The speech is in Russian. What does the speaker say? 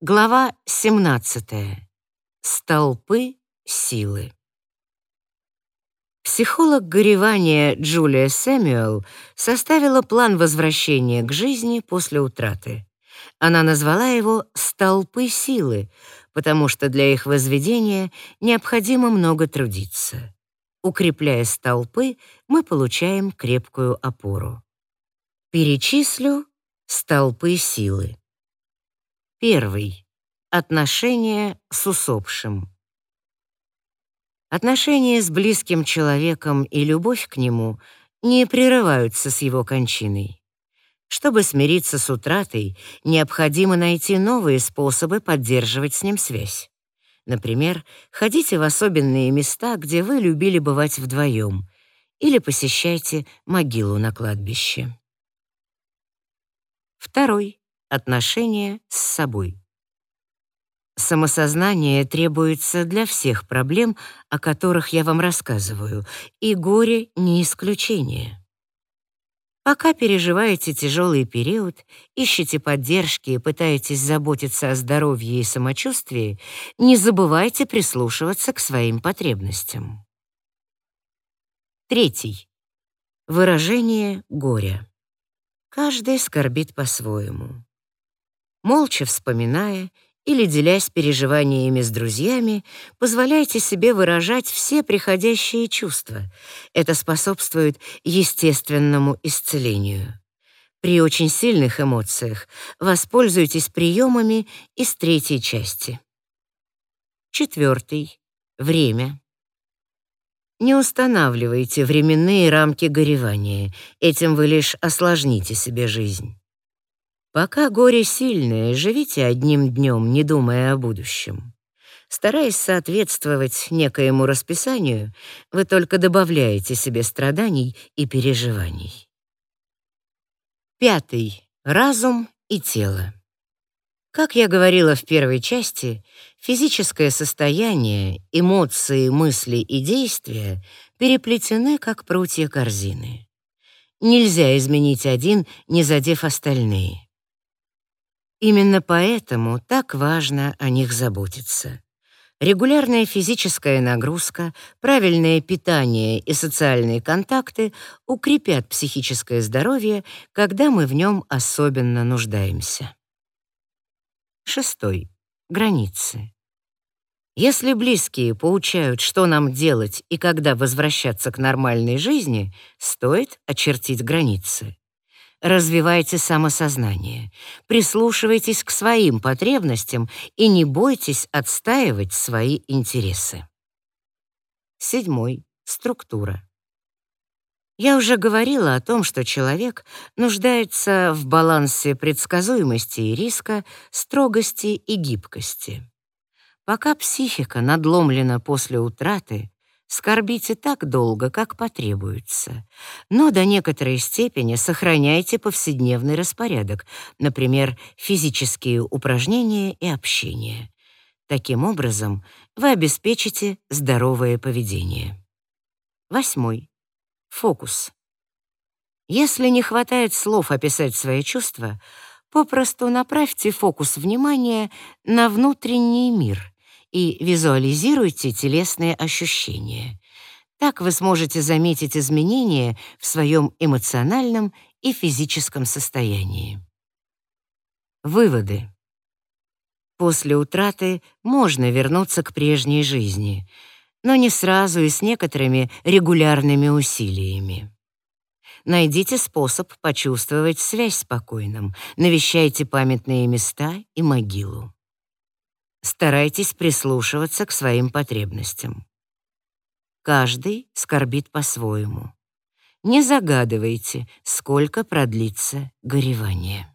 Глава 17. Столпы силы. Психолог горевания Джулия Сэмюэл составила план возвращения к жизни после утраты. Она назвала его «столпы силы», потому что для их возведения необходимо много трудиться. Укрепляя столпы, мы получаем крепкую опору. Перечислю столпы силы. Первый. Отношения с усопшим. Отношения с близким человеком и любовь к нему не прерываются с его кончиной. Чтобы смириться с утратой, необходимо найти новые способы поддерживать с ним связь. Например, ходите в особенные места, где вы любили бывать вдвоем, или посещайте могилу на кладбище. Второй. Отношения с собой. Самосознание требуется для всех проблем, о которых я вам рассказываю, и горе не исключение. Пока переживаете тяжелый период, ищете поддержки и пытаетесь заботиться о здоровье и самочувствии, не забывайте прислушиваться к своим потребностям. Третий. Выражение горя. Каждый скорбит по-своему молча вспоминая или делясь переживаниями с друзьями, позволяйте себе выражать все приходящие чувства. Это способствует естественному исцелению. При очень сильных эмоциях воспользуйтесь приемами из третьей части. Четвертый. Время. Не устанавливайте временные рамки горевания, этим вы лишь осложните себе жизнь. Пока горе сильное, живите одним днем, не думая о будущем. Стараясь соответствовать некоему расписанию, вы только добавляете себе страданий и переживаний. Пятый. Разум и тело. Как я говорила в первой части, физическое состояние, эмоции, мысли и действия переплетены, как прутья корзины. Нельзя изменить один, не задев остальные. Именно поэтому так важно о них заботиться. Регулярная физическая нагрузка, правильное питание и социальные контакты укрепят психическое здоровье, когда мы в нем особенно нуждаемся. Шестой. Границы. Если близкие поучают, что нам делать и когда возвращаться к нормальной жизни, стоит очертить границы. Развивайте самосознание, прислушивайтесь к своим потребностям и не бойтесь отстаивать свои интересы. Седьмой. Структура. Я уже говорила о том, что человек нуждается в балансе предсказуемости и риска, строгости и гибкости. Пока психика надломлена после утраты, Скорбите так долго, как потребуется, но до некоторой степени сохраняйте повседневный распорядок, например, физические упражнения и общение. Таким образом, вы обеспечите здоровое поведение. Восьмой. Фокус. Если не хватает слов описать свои чувства, попросту направьте фокус внимания на внутренний мир и визуализируйте телесные ощущения. Так вы сможете заметить изменения в своем эмоциональном и физическом состоянии. Выводы. После утраты можно вернуться к прежней жизни, но не сразу и с некоторыми регулярными усилиями. Найдите способ почувствовать связь с покойным, навещайте памятные места и могилу. Старайтесь прислушиваться к своим потребностям. Каждый скорбит по-своему. Не загадывайте, сколько продлится горевание.